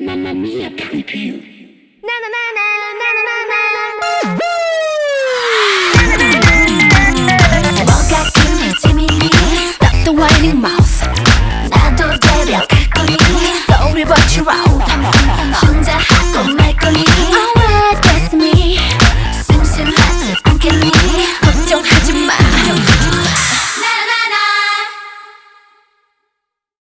Mamma mia, creepy. Na na na na na na na na. Walk up to me, Timmy Stop the whining mouse.